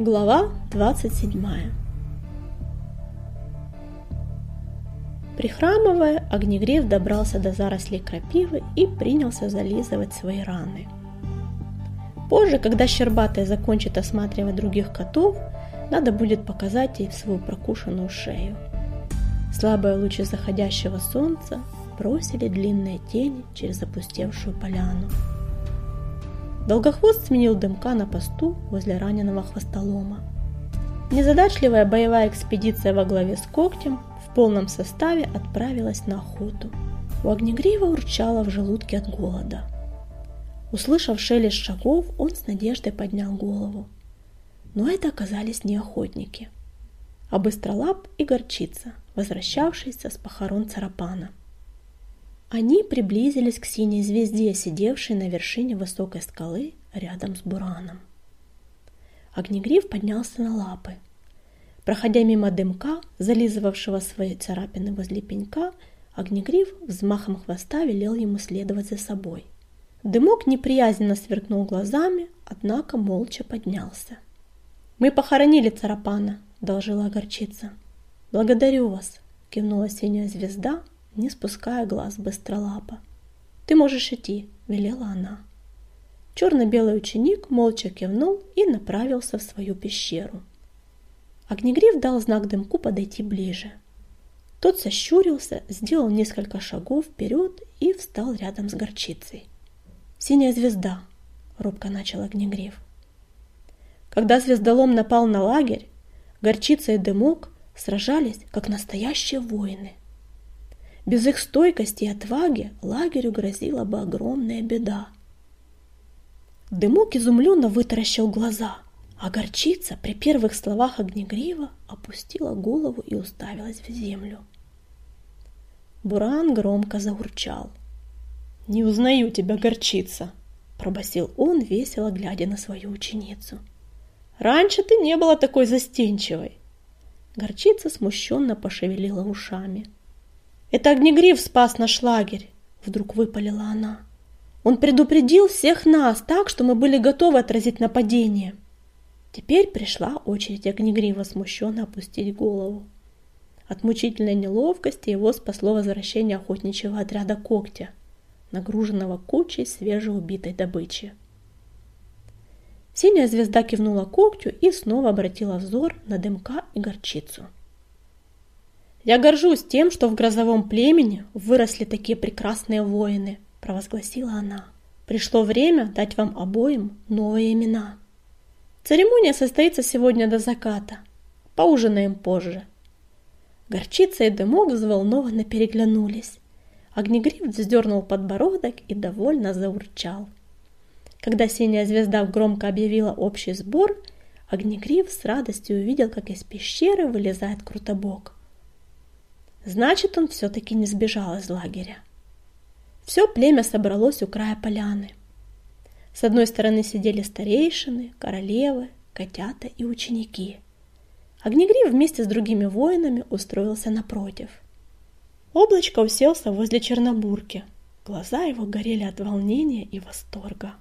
Глава 27 Прихрамывая, Огнегрев добрался до зарослей крапивы и принялся зализывать свои раны. Позже, когда Щербатая закончит осматривать других котов, надо будет показать ей свою прокушенную шею. Слабые лучи заходящего солнца бросили длинные тени через опустевшую поляну. Долгохвост сменил дымка на посту возле раненого хвостолома. Незадачливая боевая экспедиция во главе с когтем в полном составе отправилась на охоту. У Огнегрива урчало в желудке от голода. Услышав шелест шагов, он с надеждой поднял голову. Но это оказались не охотники, а Быстролап и Горчица, возвращавшиеся с похорон Царапана. Они приблизились к синей звезде, сидевшей на вершине высокой скалы рядом с Бураном. Огнегриф поднялся на лапы. Проходя мимо дымка, зализывавшего свои царапины возле пенька, Огнегриф взмахом хвоста велел ему следовать за собой. Дымок неприязненно сверкнул глазами, однако молча поднялся. «Мы похоронили Царапана», — должила горчица. «Благодарю вас», — кивнула синяя звезда, не спуская глаз быстролапа. «Ты можешь идти», — велела она. Черно-белый ученик молча кивнул и направился в свою пещеру. Огнегриф дал знак дымку подойти ближе. Тот сощурился, сделал несколько шагов вперед и встал рядом с горчицей. «Синяя звезда», — робко начал Огнегриф. Когда звездолом напал на лагерь, горчица и дымок сражались, как настоящие воины. Без их стойкости и отваги лагерю грозила бы огромная беда. Дымок изумленно вытаращил глаза, а горчица при первых словах Огнегрива опустила голову и уставилась в землю. Буран громко заурчал. «Не узнаю тебя, горчица!» – пробасил он, весело глядя на свою ученицу. «Раньше ты не была такой застенчивой!» Горчица смущенно пошевелила ушами – «Это Огнегриф спас наш лагерь!» Вдруг выпалила она. «Он предупредил всех нас так, что мы были готовы отразить нападение!» Теперь пришла очередь Огнегрива смущенно опустить голову. От мучительной неловкости его спасло возвращение охотничьего отряда когтя, нагруженного кучей свежеубитой добычи. Синяя звезда кивнула когтю и снова обратила взор на дымка и горчицу. «Я горжусь тем, что в грозовом племени выросли такие прекрасные воины», – провозгласила она. «Пришло время дать вам обоим новые имена. Церемония состоится сегодня до заката. Поужинаем позже». Горчица и дымок взволнованно переглянулись. Огнегриф вздернул подбородок и довольно заурчал. Когда синяя звезда громко объявила общий сбор, Огнегриф с радостью увидел, как из пещеры вылезает Крутобок – Значит, он все-таки не сбежал из лагеря. Все племя собралось у края поляны. С одной стороны сидели старейшины, королевы, котята и ученики. Огнегрив вместе с другими воинами устроился напротив. Облачко уселся возле Чернобурки. Глаза его горели от волнения и восторга.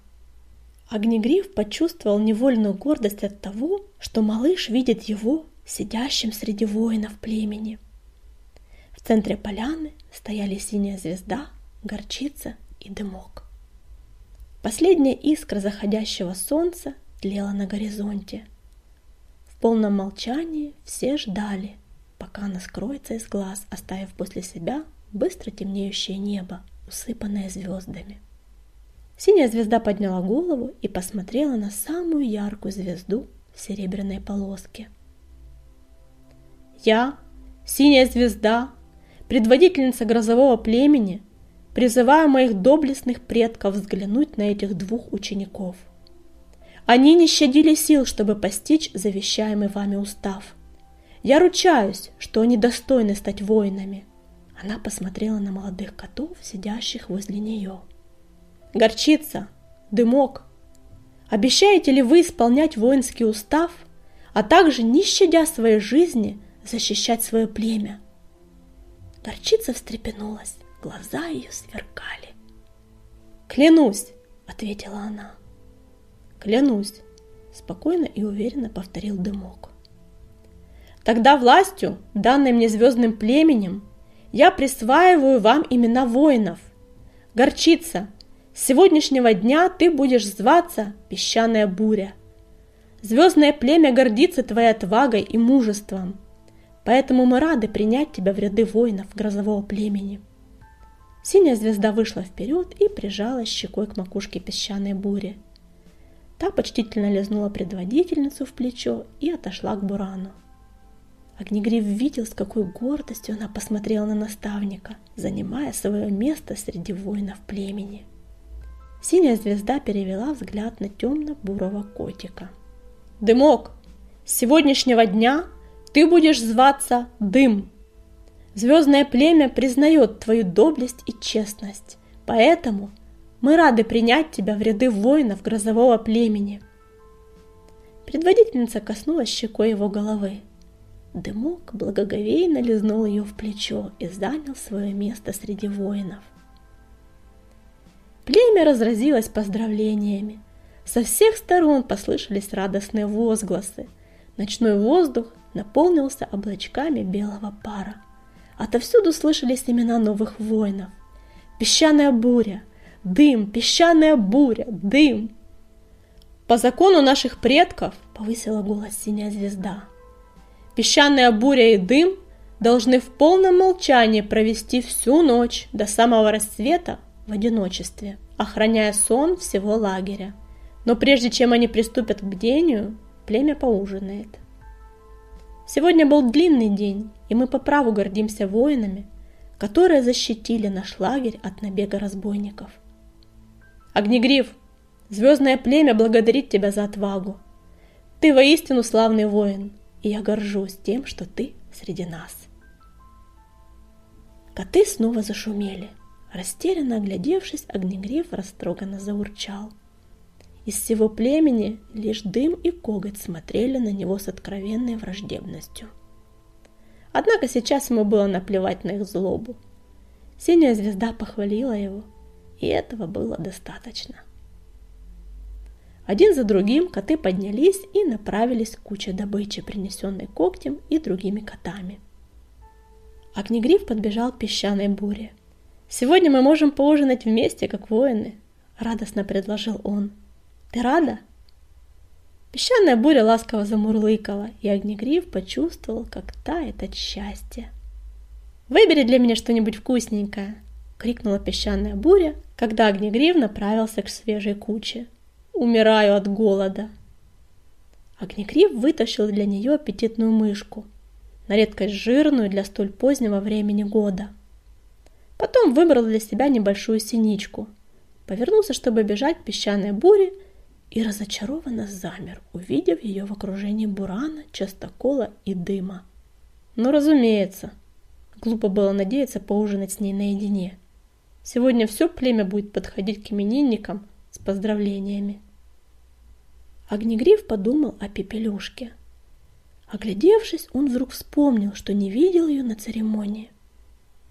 Огнегриф почувствовал невольную гордость от того, что малыш видит его сидящим среди воинов племени – в центре поляны стояли синяя звезда, горчица и дымок. Последняя искра заходящего солнца тлела на горизонте. В полном молчании все ждали, пока она скроется из глаз, оставив после себя быстро темнеющее небо, усыпанное звездами. Синяя звезда подняла голову и посмотрела на самую яркую звезду в серебряной полоске. «Я, синяя звезда, предводительница грозового племени, призываю моих доблестных предков взглянуть на этих двух учеников. Они не щадили сил, чтобы постичь завещаемый вами устав. Я ручаюсь, что они достойны стать воинами. Она посмотрела на молодых котов, сидящих возле нее. Горчица, дымок, обещаете ли вы исполнять воинский устав, а также, не щадя своей жизни, защищать свое племя? Горчица встрепенулась, глаза ее сверкали. «Клянусь!» — ответила она. «Клянусь!» — спокойно и уверенно повторил дымок. Тогда властью, данной мне звездным племенем, я присваиваю вам имена воинов. Горчица, с сегодняшнего дня ты будешь зваться Песчаная Буря. Звездное племя гордится твоей отвагой и мужеством, поэтому мы рады принять тебя в ряды воинов грозового племени. Синяя звезда вышла вперед и прижалась щекой к макушке песчаной бури. Та почтительно лизнула предводительницу в плечо и отошла к Бурану. Огнегрив видел, с какой гордостью она посмотрела на наставника, занимая свое место среди воинов племени. Синяя звезда перевела взгляд на темно-бурого котика. «Дымок, с сегодняшнего дня ты будешь зваться Дым. Звездное племя признает твою доблесть и честность, поэтому мы рады принять тебя в ряды воинов грозового племени». Предводительница коснулась щекой его головы. Дымок благоговейно лизнул ее в плечо и занял свое место среди воинов. Племя разразилось поздравлениями. Со всех сторон послышались радостные возгласы. Ночной воздух наполнился облачками белого пара. Отовсюду слышались имена новых воинов. Песчаная буря, дым, песчаная буря, дым. По закону наших предков, повысила голос синяя звезда, Песчаная буря и дым должны в полном молчании провести всю ночь до самого рассвета в одиночестве, охраняя сон всего лагеря. Но прежде чем они приступят к бдению, племя поужинает. Сегодня был длинный день, и мы по праву гордимся воинами, которые защитили наш лагерь от набега разбойников. Огнегриф, звездное племя благодарит тебя за отвагу. Ты воистину славный воин, и я горжусь тем, что ты среди нас. Коты снова зашумели. Растерянно оглядевшись, Огнегриф растроганно заурчал. Из всего племени лишь дым и коготь смотрели на него с откровенной враждебностью. Однако сейчас ему было наплевать на их злобу. Синяя звезда похвалила его, и этого было достаточно. Один за другим коты поднялись и направились к куче добычи, принесенной когтем и другими котами. Огнегриф подбежал к песчаной буре. «Сегодня мы можем поужинать вместе, как воины», — радостно предложил он. «Ты рада?» Песчаная буря ласково замурлыкала, и Огнегриф почувствовал, как тает от счастья. «Выбери для меня что-нибудь вкусненькое!» — крикнула песчаная буря, когда Огнегриф направился к свежей куче. Умираю от голода. Огнекрив вытащил для нее аппетитную мышку, на редкость жирную для столь позднего времени года. Потом выбрал для себя небольшую синичку, повернулся, чтобы бежать к песчаной буре, и разочарованно замер, увидев ее в окружении бурана, частокола и дыма. Ну, разумеется, глупо было надеяться поужинать с ней наедине. Сегодня все племя будет подходить к именинникам с поздравлениями. Огнегриф подумал о Пепелюшке. Оглядевшись, он вдруг вспомнил, что не видел ее на церемонии.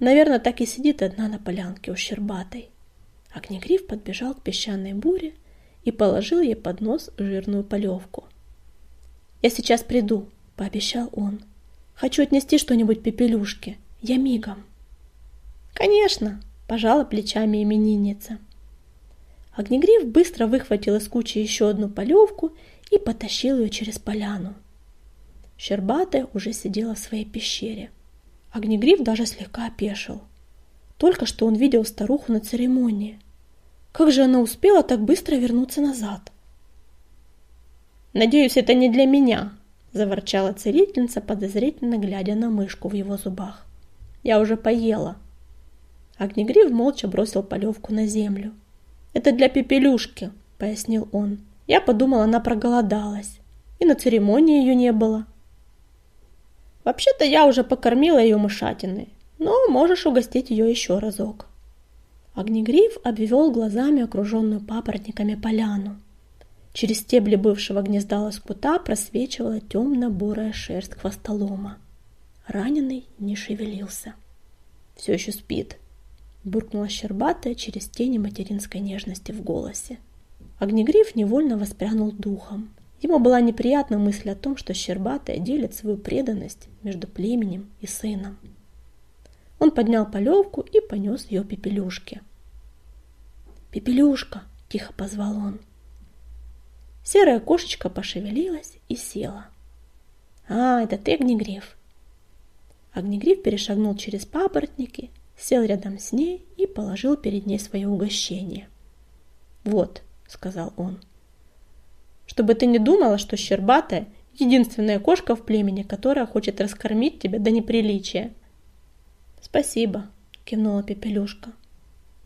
Наверное, так и сидит одна на полянке у Щербатой. Огнегриф подбежал к песчаной буре и положил ей под нос жирную полевку. «Я сейчас приду», — пообещал он. «Хочу отнести что-нибудь Пепелюшке. Я мигом». «Конечно», — пожала плечами именинница. Огнегриф быстро выхватил из кучи еще одну полевку и потащил ее через поляну. Щербатая уже сидела в своей пещере. Огнегриф даже слегка опешил. Только что он видел старуху на церемонии. Как же она успела так быстро вернуться назад? «Надеюсь, это не для меня», – заворчала целительница, подозрительно глядя на мышку в его зубах. «Я уже поела». Огнегриф молча бросил полевку на землю. «Это для Пепелюшки», — пояснил он. «Я подумал, она проголодалась. И на церемонии ее не было». «Вообще-то я уже покормила ее мышатиной, но можешь угостить ее еще разок». Огнегриф обвел глазами окруженную папоротниками поляну. Через стебли бывшего гнезда лоскута просвечивала темно-бурая шерсть хвостолома. Раненый не шевелился. «Все еще спит», буркнула щербатая через тени материнской нежности в голосе. Огнегриф невольно воспрянул духом. Ему была неприятна мысль о том, что Щербатая делит свою преданность между племенем и сыном. Он поднял полевку и понес ее Пепелюшке. «Пепелюшка!» – тихо позвал он. Серая кошечка пошевелилась и села. «А, это ты, Огнегриф?» Огнегриф перешагнул через папоротники, сел рядом с ней и положил перед ней свое угощение. «Вот», — сказал он, — «чтобы ты не думала, что Щербатая — единственная кошка в племени, которая хочет раскормить тебя до неприличия». «Спасибо», — кивнула Пепелюшка.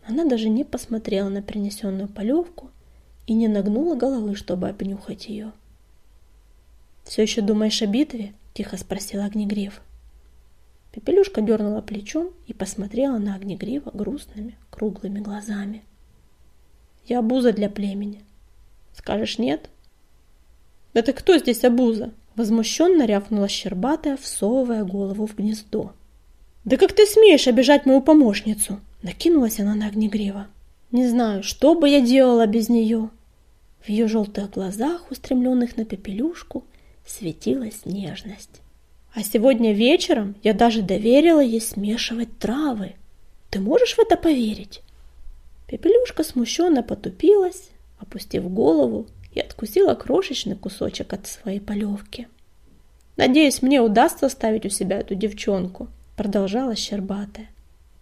Она даже не посмотрела на принесенную полевку и не нагнула головы, чтобы обнюхать ее. «Все еще думаешь о битве?» — тихо спросила Огнегриф. Пепелюшка дернула плечом и посмотрела на Огнегрива грустными, круглыми глазами. «Я обуза для племени. Скажешь нет?» «Да ты кто здесь обуза?» Возмущенно рявкнула Щербатая, всовывая голову в гнездо. «Да как ты смеешь обижать мою помощницу?» Накинулась она на Огнегрива. «Не знаю, что бы я делала без нее?» В ее желтых глазах, устремленных на Пепелюшку, светилась нежность. А сегодня вечером я даже доверила ей смешивать травы. Ты можешь в это поверить? Пепелюшка смущенно потупилась, опустив голову, и откусила крошечный кусочек от своей полевки. «Надеюсь, мне удастся оставить у себя эту девчонку», — продолжала Щербатая.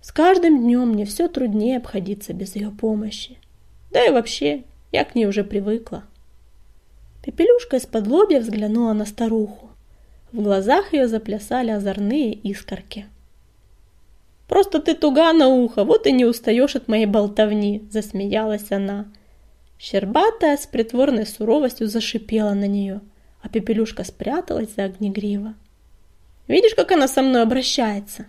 «С каждым днем мне все труднее обходиться без ее помощи. Да и вообще, я к ней уже привыкла». Пепелюшка из-под лобья взглянула на старуху. В глазах ее заплясали озорные искорки. «Просто ты туга на ухо, вот и не устаешь от моей болтовни», – засмеялась она. Щербатая с притворной суровостью зашипела на нее, а Пепелюшка спряталась за огнегрива. «Видишь, как она со мной обращается?»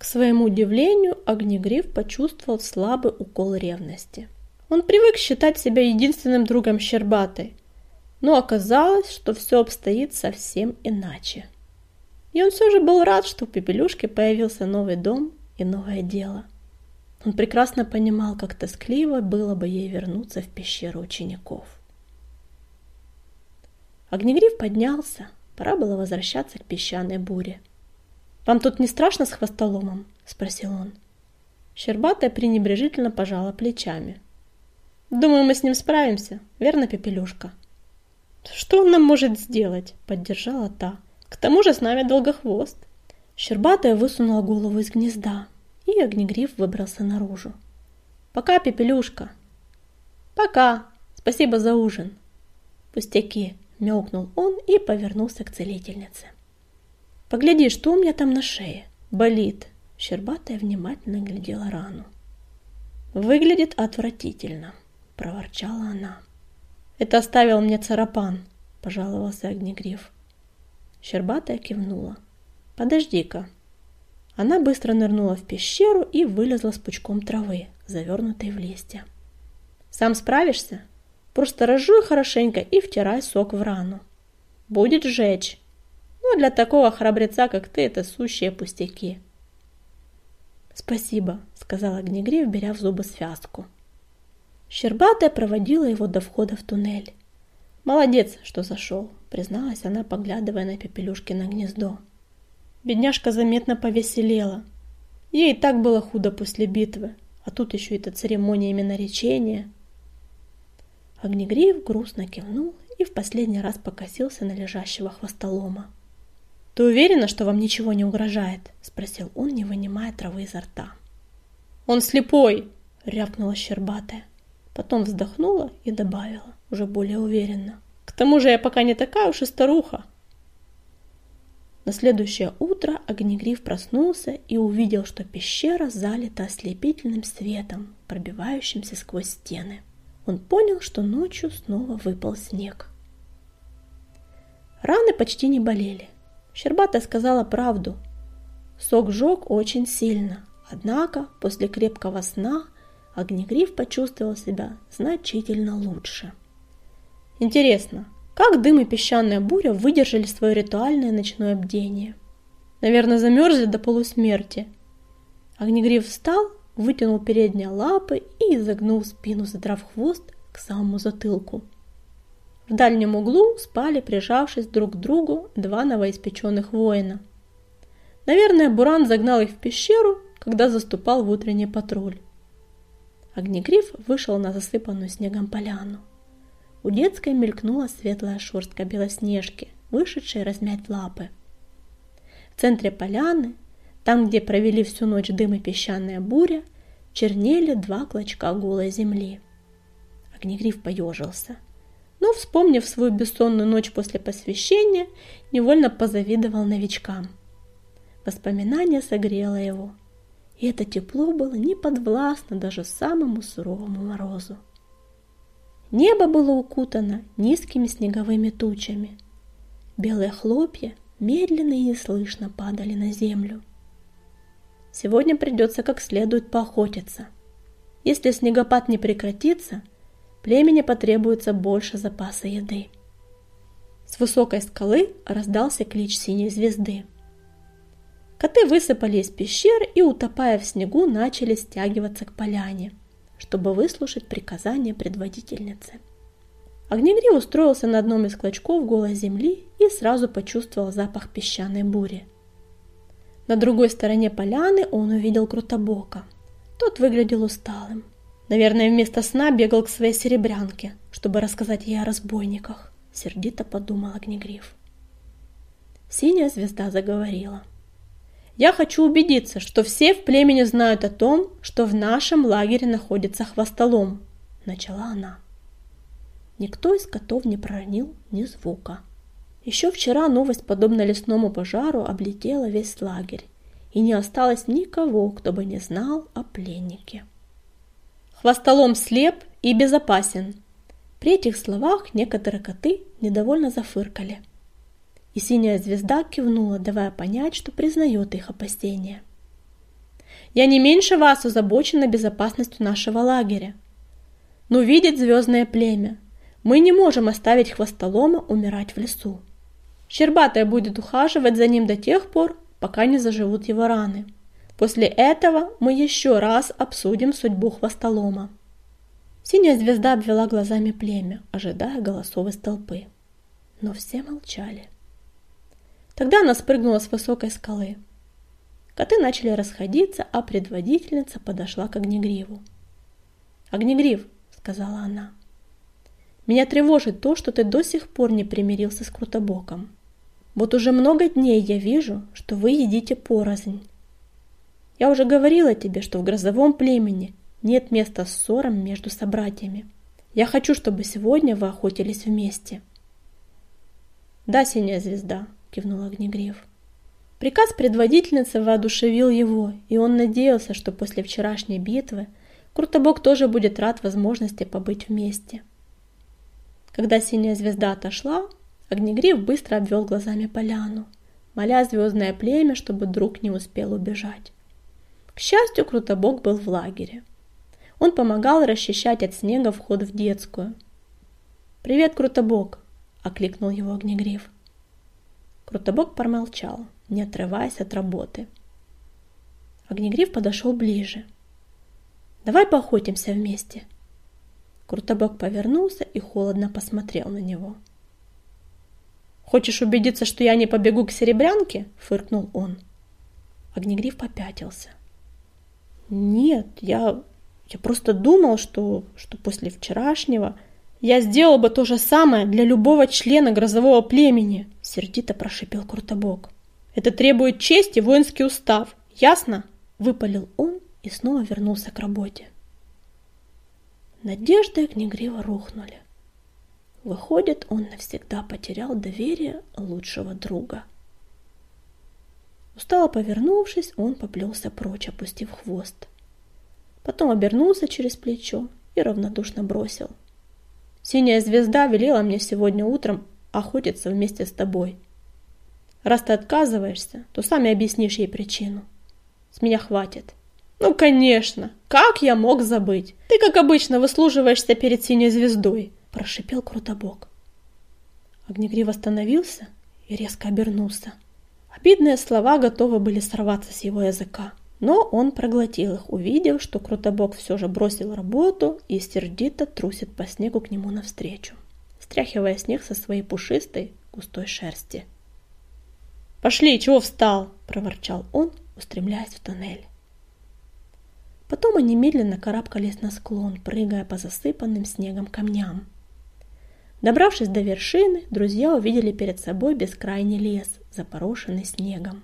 К своему удивлению, Огнегриф почувствовал слабый укол ревности. Он привык считать себя единственным другом Щербатой, но оказалось, что все обстоит совсем иначе. И он все же был рад, что у Пепелюшки появился новый дом и новое дело. Он прекрасно понимал, как тоскливо было бы ей вернуться в пещеру учеников. Огнегриф поднялся, пора было возвращаться к песчаной буре. «Вам тут не страшно с хвостоломом?» – спросил он. Щербатая пренебрежительно пожала плечами. «Думаю, мы с ним справимся, верно, Пепелюшка?» «Что он нам может сделать?» – поддержала та. «К тому же с нами долгохвост». Щербатая высунула голову из гнезда, и Огнегриф выбрался наружу. «Пока, Пепелюшка!» «Пока! Спасибо за ужин!» «Пустяки!» – мяукнул он и повернулся к целительнице. «Погляди, что у меня там на шее? Болит!» Щербатая внимательно глядела рану. «Выглядит отвратительно!» – проворчала она. Это оставил мне царапан, пожаловался Огнегриф. Щербатая кивнула. Подожди-ка. Она быстро нырнула в пещеру и вылезла с пучком травы, завернутой в листья. Сам справишься? Просто разжуй хорошенько и втирай сок в рану. Будет жечь. Но для такого храбреца, как ты, это сущие пустяки. Спасибо, сказал Огнегриф, беря в зубы связку. Щербатая проводила его до входа в туннель. «Молодец, что зашел», — призналась она, поглядывая на Пепелюшки на гнездо. Бедняжка заметно повеселела. Ей так было худо после битвы, а тут еще эта церемония именно речения. Огнегриев грустно кивнул и в последний раз покосился на лежащего хвостолома. «Ты уверена, что вам ничего не угрожает?» — спросил он, не вынимая травы изо рта. «Он слепой!» — рявкнула Щербатая. Потом вздохнула и добавила, уже более уверенно. К тому же я пока не такая уж и старуха. На следующее утро Огнегриф проснулся и увидел, что пещера залита ослепительным светом, пробивающимся сквозь стены. Он понял, что ночью снова выпал снег. Раны почти не болели. Щербата сказала правду. Сок жег очень сильно, однако после крепкого сна – Огнегриф почувствовал себя значительно лучше. Интересно, как дым и песчаная буря выдержали свое ритуальное ночное бдение? Наверное, замерзли до полусмерти. Огнегриф встал, вытянул передние лапы и изогнул спину, задрав хвост к самому затылку. В дальнем углу спали, прижавшись друг к другу, два новоиспеченных воина. Наверное, Буран загнал их в пещеру, когда заступал в утренний патруль. Огнегриф вышел на засыпанную снегом поляну. У детской мелькнула светлая шерстка белоснежки, вышедшей размять лапы. В центре поляны, там, где провели всю ночь дым и песчаная буря, чернели два клочка голой земли. Огнегриф поежился, но, вспомнив свою бессонную ночь после посвящения, невольно позавидовал новичкам. Воспоминание согрело его, и это тепло было не подвластно даже самому суровому морозу. Небо было укутано низкими снеговыми тучами. Белые хлопья медленно и неслышно падали на землю. Сегодня придется как следует поохотиться. Если снегопад не прекратится, племени потребуется больше запаса еды. С высокой скалы раздался клич синей звезды. Коты высыпали из пещер и, утопая в снегу, начали стягиваться к поляне – чтобы выслушать приказания предводительницы. Огнегрив устроился на одном из клочков голой земли и сразу почувствовал запах песчаной бури. На другой стороне поляны он увидел Крутобока. Тот выглядел усталым. Наверное, вместо сна бегал к своей серебрянке, чтобы рассказать ей о разбойниках. Сердито подумал Огнегриф. Синяя звезда заговорила. Я хочу убедиться, что все в племени знают о том, что в нашем лагере находится хвостолом, начала она. Никто из котов не проронил ни звука. Еще вчера новость, подобно лесному пожару, облетела весь лагерь, и не осталось никого, кто бы не знал о пленнике. Хвостолом слеп и безопасен. При этих словах некоторые коты недовольно зафыркали – и синяя звезда кивнула, давая понять, что признает их опасения. «Я не меньше вас озабочена безопасностью нашего лагеря. Но видит звездное племя. Мы не можем оставить хвостолома умирать в лесу. Щербатая будет ухаживать за ним до тех пор, пока не заживут его раны. После этого мы еще раз обсудим судьбу хвостолома». Синяя звезда обвела глазами племя, ожидая голосов из толпы. Но все молчали. Тогда она спрыгнула с высокой скалы. Коты начали расходиться, а предводительница подошла к Огнегриву. «Огнегрив», — сказала она, — «меня тревожит то, что ты до сих пор не примирился с Крутобоком. Вот уже много дней я вижу, что вы едите порознь. Я уже говорила тебе, что в грозовом племени нет места ссорам между собратьями. Я хочу, чтобы сегодня вы охотились вместе». «Да, синяя звезда», – кивнул Огнегрив. Приказ предводительницы воодушевил его, и он надеялся, что после вчерашней битвы Крутобок тоже будет рад возможности побыть вместе. Когда синяя звезда отошла, Огнегрив быстро обвел глазами поляну, моля звездное племя, чтобы друг не успел убежать. К счастью, Крутобок был в лагере. Он помогал расчищать от снега вход в детскую. «Привет, Крутобок!» – окликнул его Огнегрив. Крутобок промолчал, не отрываясь от работы. Огнегриф подошел ближе. «Давай поохотимся вместе». Крутобок повернулся и холодно посмотрел на него. «Хочешь убедиться, что я не побегу к серебрянке?» — фыркнул он. Огнегриф попятился. «Нет, я, я просто думал, что, что после вчерашнего я сделал бы то же самое для любого члена грозового племени», — сердито прошипел Крутобок. «Это требует чести воинский устав, ясно?» — выпалил он и снова вернулся к работе. Надежды Огнегрива рухнули. Выходит, он навсегда потерял доверие лучшего друга. Устало повернувшись, он поплелся прочь, опустив хвост. Потом обернулся через плечо и равнодушно бросил. Синяя звезда велела мне сегодня утром охотиться вместе с тобой. Раз ты отказываешься, то сами объяснишь ей причину. С меня хватит. Ну, конечно. Как я мог забыть? Ты, как обычно, выслуживаешься перед синей звездой, прошипел Крутобок. Огнегрив остановился и резко обернулся. Обидные слова готовы были сорваться с его языка. Но он проглотил их, увидев, что Крутобок все же бросил работу и сердито трусит по снегу к нему навстречу. стряхивая снег со своей пушистой, густой шерсти. «Пошли, чего встал?» – проворчал он, устремляясь в тоннель. Потом они медленно карабкались на склон, прыгая по засыпанным снегом камням. Добравшись до вершины, друзья увидели перед собой бескрайний лес, запорошенный снегом.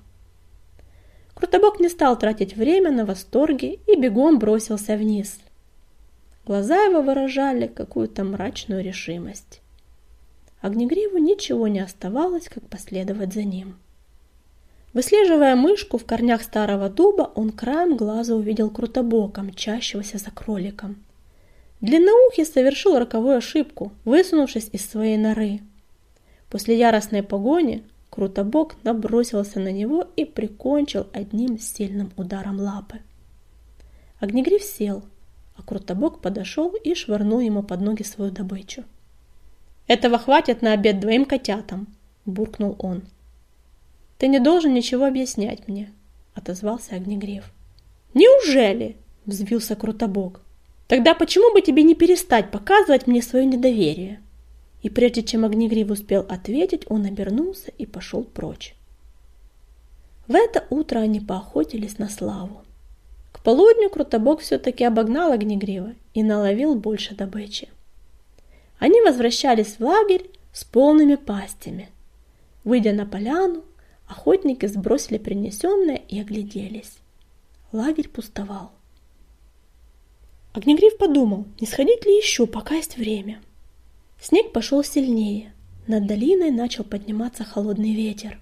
Крутобок не стал тратить время на восторги и бегом бросился вниз. Глаза его выражали какую-то мрачную решимость. Огнегриву ничего не оставалось, как последовать за ним. Выслеживая мышку в корнях старого дуба, он краем глаза увидел Крутобока, мчащегося за кроликом. Длинноухий совершил роковую ошибку, высунувшись из своей норы. После яростной погони Крутобок набросился на него и прикончил одним сильным ударом лапы. Огнегриф сел, а Крутобок подошел и швырнул ему под ноги свою добычу. «Этого хватит на обед двоим котятам!» – буркнул он. «Ты не должен ничего объяснять мне», – отозвался Огнегриф. «Неужели?» – взвился Крутобок. Тогда почему бы тебе не перестать показывать мне свое недоверие? И прежде чем Огнегрив успел ответить, он обернулся и пошел прочь. В это утро они поохотились на славу. К полудню Крутобок все-таки обогнал Огнегрива и наловил больше добычи. Они возвращались в лагерь с полными пастями. Выйдя на поляну, охотники сбросили принесенное и огляделись. Лагерь пустовал. Огнегриф подумал, не сходить ли еще, пока есть время. Снег пошел сильнее. Над долиной начал подниматься холодный ветер.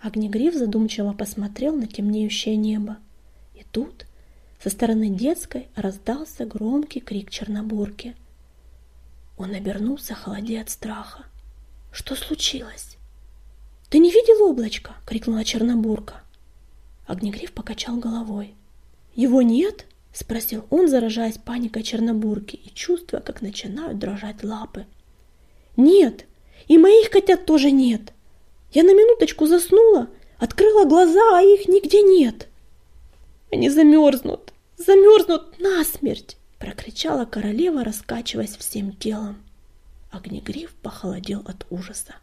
Огнегриф задумчиво посмотрел на темнеющее небо. И тут со стороны детской раздался громкий крик Чернобурки. Он обернулся, холодея от страха. Что случилось? «Ты не видел облачко?» — крикнула Чернобурка. Огнегриф покачал головой. «Его нет?» — спросил он, заражаясь паникой Чернобурки и чувствуя, как начинают дрожать лапы. «Нет, и моих котят тоже нет. Я на минуточку заснула, открыла глаза, а их нигде нет». «Они замерзнут, замерзнут насмерть!» — прокричала королева, раскачиваясь всем телом. Огнегриф похолодел от ужаса.